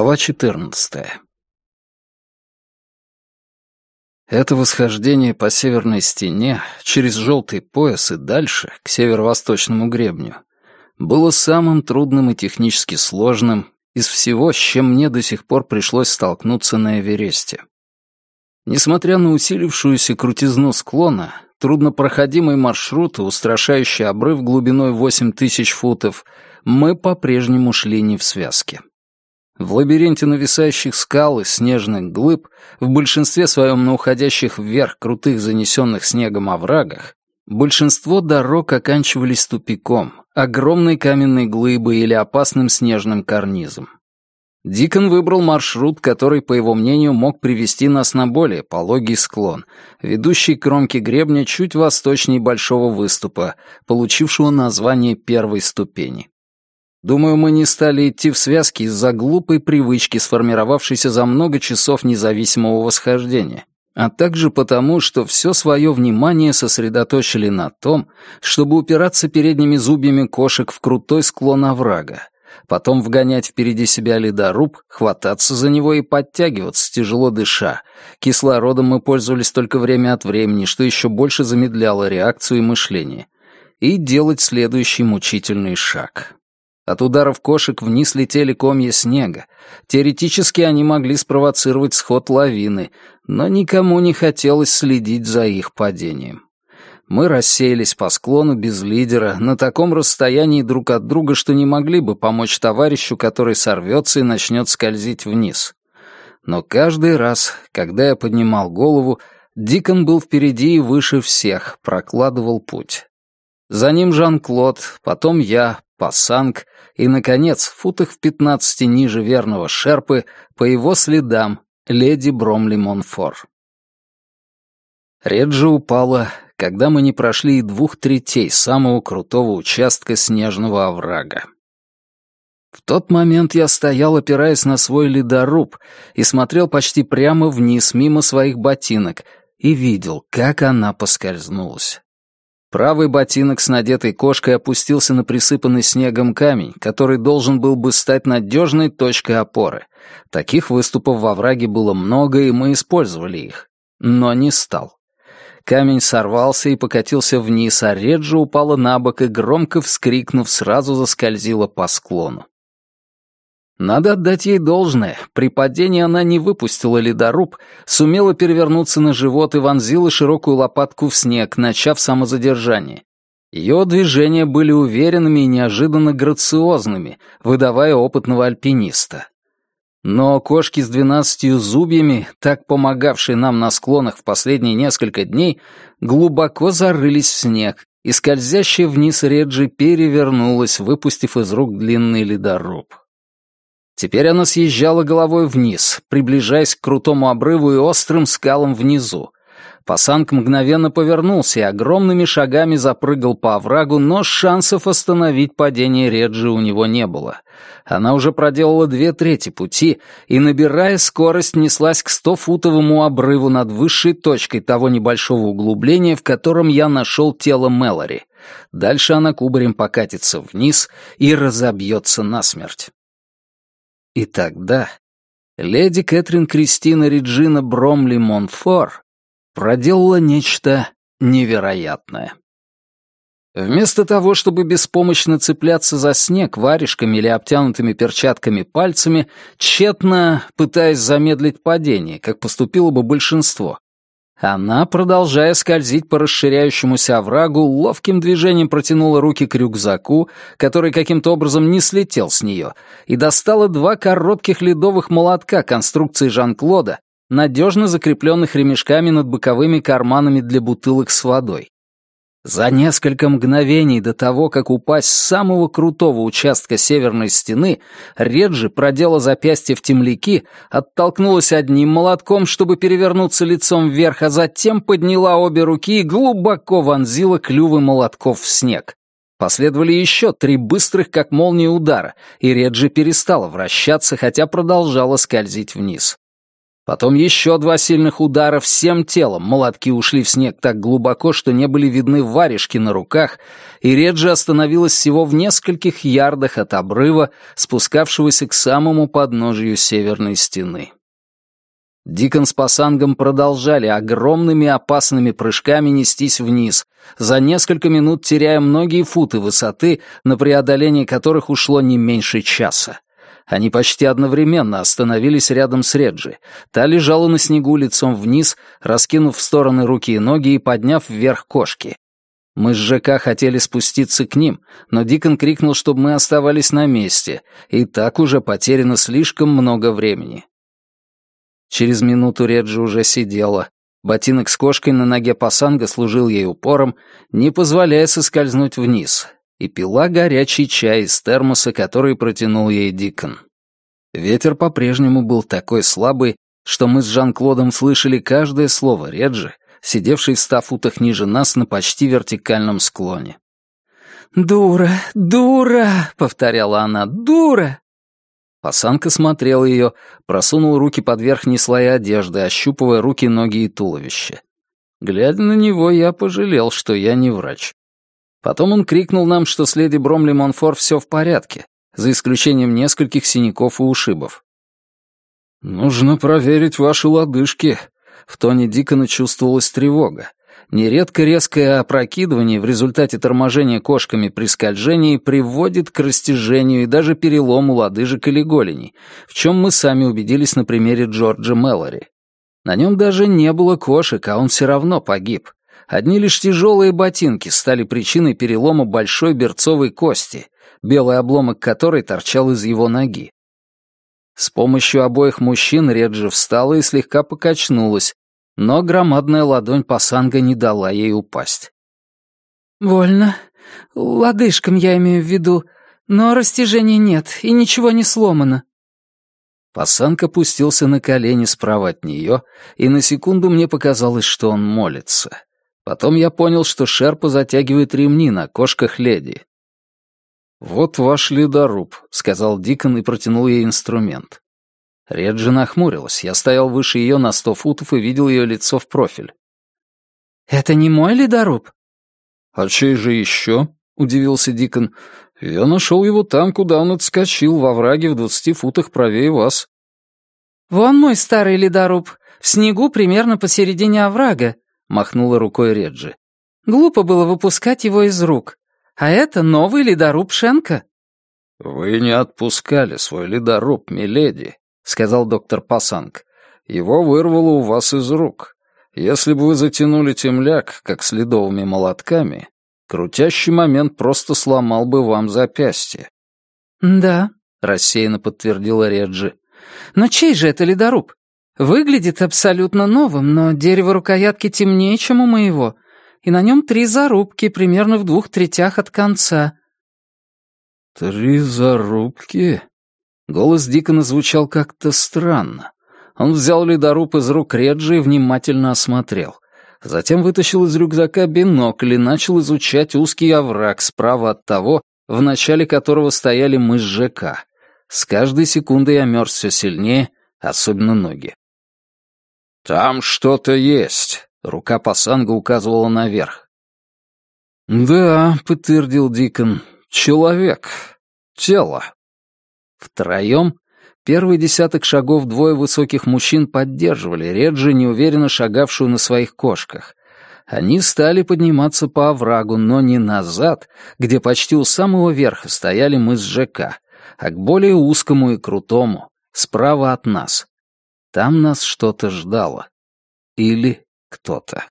Глава 14. Это восхождение по северной стене, через желтый пояс и дальше, к северо-восточному гребню, было самым трудным и технически сложным из всего, с чем мне до сих пор пришлось столкнуться на Эвересте. Несмотря на усилившуюся крутизну склона, труднопроходимый маршрут и устрашающий обрыв глубиной 8000 футов, мы по-прежнему шли не в связке. В лабиринте нависающих скал и снежных глыб, в большинстве своем на уходящих вверх крутых занесенных снегом оврагах, большинство дорог оканчивались тупиком, огромной каменной глыбой или опасным снежным карнизом. Дикон выбрал маршрут, который, по его мнению, мог привести нас на более пологий склон, ведущий к кромке гребня чуть восточнее большого выступа, получившего название первой ступени. Думаю, мы не стали идти в связке из-за глупой привычки, сформировавшейся за много часов независимого восхождения, а также потому, что все свое внимание сосредоточили на том, чтобы упираться передними зубьями кошек в крутой склон оврага, потом вгонять впереди себя ледоруб, хвататься за него и подтягиваться, тяжело дыша. Кислородом мы пользовались только время от времени, что еще больше замедляло реакцию и мышление. И делать следующий мучительный шаг. От ударов кошек вниз летели комья снега. Теоретически они могли спровоцировать сход лавины, но никому не хотелось следить за их падением. Мы рассеялись по склону без лидера, на таком расстоянии друг от друга, что не могли бы помочь товарищу, который сорвется и начнет скользить вниз. Но каждый раз, когда я поднимал голову, Дикон был впереди и выше всех, прокладывал путь. За ним Жан-Клод, потом я, Пассанг и, наконец, в футах в пятнадцати ниже верного шерпы, по его следам, леди Бромли Монфор. Реджи упала, когда мы не прошли и двух третей самого крутого участка снежного оврага. В тот момент я стоял, опираясь на свой ледоруб, и смотрел почти прямо вниз, мимо своих ботинок, и видел, как она поскользнулась. Правый ботинок с надетой кошкой опустился на присыпанный снегом камень, который должен был бы стать надежной точкой опоры. Таких выступов во враге было много, и мы использовали их. Но не стал. Камень сорвался и покатился вниз, а Реджи упала на бок и, громко вскрикнув, сразу заскользила по склону. Надо отдать ей должное. При падении она не выпустила ледоруб, сумела перевернуться на живот и вонзила широкую лопатку в снег, начав самозадержание. Ее движения были уверенными и неожиданно грациозными, выдавая опытного альпиниста. Но кошки с двенадцатью зубьями, так помогавшие нам на склонах в последние несколько дней, глубоко зарылись в снег, и скользящая вниз Реджи перевернулась, выпустив из рук длинный ледоруб. Теперь она съезжала головой вниз, приближаясь к крутому обрыву и острым скалам внизу. Пасанг мгновенно повернулся и огромными шагами запрыгал по оврагу, но шансов остановить падение Реджи у него не было. Она уже проделала две трети пути и, набирая скорость, неслась к стофутовому обрыву над высшей точкой того небольшого углубления, в котором я нашел тело Мэлори. Дальше она кубарем покатится вниз и разобьется насмерть. И тогда леди Кэтрин Кристина Реджина Бромли Монфор проделала нечто невероятное. Вместо того, чтобы беспомощно цепляться за снег варежками или обтянутыми перчатками пальцами, тщетно пытаясь замедлить падение, как поступило бы большинство, она, продолжая скользить по расширяющемуся оврагу, ловким движением протянула руки к рюкзаку, который каким-то образом не слетел с нее, и достала два коротких ледовых молотка конструкции Жан-Клода, надежно закрепленных ремешками над боковыми карманами для бутылок с водой. За несколько мгновений до того, как упасть с самого крутого участка северной стены, Реджи продела запястье в темляки, оттолкнулась одним молотком, чтобы перевернуться лицом вверх, а затем подняла обе руки и глубоко вонзила клювы молотков в снег. Последовали еще три быстрых, как молния, удара, и Реджи перестала вращаться, хотя продолжала скользить вниз. Потом еще два сильных удара всем телом. Молотки ушли в снег так глубоко, что не были видны варежки на руках, и Реджи остановилась всего в нескольких ярдах от обрыва, спускавшегося к самому подножию северной стены. Дикон с Пасангом продолжали огромными опасными прыжками нестись вниз, за несколько минут теряя многие футы высоты, на преодоление которых ушло не меньше часа. Они почти одновременно остановились рядом с Реджи. Та лежала на снегу лицом вниз, раскинув в стороны руки и ноги и подняв вверх кошки. Мы с ЖК хотели спуститься к ним, но Дикон крикнул, чтобы мы оставались на месте, и так уже потеряно слишком много времени. Через минуту Реджи уже сидела. Ботинок с кошкой на ноге пасанга служил ей упором, не позволяя соскользнуть вниз, и пила горячий чай из термоса, который протянул ей Дикон. Ветер по-прежнему был такой слабый, что мы с Жан-Клодом слышали каждое слово Реджи, сидевший в ста футах ниже нас на почти вертикальном склоне. «Дура, дура!» — повторяла она. «Дура!» Пасанка смотрел ее, просунул руки под верхние слои одежды, ощупывая руки, ноги и туловище. Глядя на него, я пожалел, что я не врач. Потом он крикнул нам, что с леди Бромли Монфор все в порядке, за исключением нескольких синяков и ушибов. «Нужно проверить ваши лодыжки». В тоне Дикона чувствовалась тревога. Нередко резкое опрокидывание в результате торможения кошками при скольжении приводит к растяжению и даже перелому лодыжек или голеней, в чем мы сами убедились на примере Джорджа Мэллори. На нем даже не было кошек, а он все равно погиб. Одни лишь тяжелые ботинки стали причиной перелома большой берцовой кости, белый обломок которой торчал из его ноги. С помощью обоих мужчин Реджи встала и слегка покачнулась, но громадная ладонь Пасанга не дала ей упасть. «Больно. Лодыжкам я имею в виду. Но растяжения нет, и ничего не сломано». Пасанг опустился на колени справа от нее, и на секунду мне показалось, что он молится. Потом я понял, что Шерпа затягивает ремни на кошках леди. «Вот ваш ледоруб», — сказал Дикон и протянул ей инструмент. Реджи нахмурилась. Я стоял выше ее на сто футов и видел ее лицо в профиль. «Это не мой ледоруб?» «А чей же еще?» — удивился Дикон. «Я нашел его там, куда он отскочил, во враге в двадцати футах правее вас». «Вон мой старый ледоруб, в снегу примерно посередине оврага», — махнула рукой Реджи. «Глупо было выпускать его из рук. А это новый ледоруб Шенка». «Вы не отпускали свой ледоруб, миледи», — сказал доктор Пасанг. «Его вырвало у вас из рук. Если бы вы затянули темляк, как следовыми молотками, крутящий момент просто сломал бы вам запястье». «Да», — рассеянно подтвердила Реджи. «Но чей же это ледоруб? Выглядит абсолютно новым, но дерево рукоятки темнее, чем у моего, и на нем три зарубки, примерно в двух третях от конца». «Три зарубки?» Голос Дикона звучал как-то странно. Он взял ледоруб из рук Реджи и внимательно осмотрел. Затем вытащил из рюкзака бинокль и начал изучать узкий овраг справа от того, в начале которого стояли мы с ЖК. С каждой секундой я мерз все сильнее, особенно ноги. «Там что-то есть», — рука Пасанга указывала наверх. «Да», — подтвердил Дикон, — «человек. Тело». Втроем первый десяток шагов двое высоких мужчин поддерживали Реджи, неуверенно шагавшую на своих кошках. Они стали подниматься по оврагу, но не назад, где почти у самого верха стояли мы с ЖК, а к более узкому и крутому, справа от нас. Там нас что-то ждало. Или кто-то.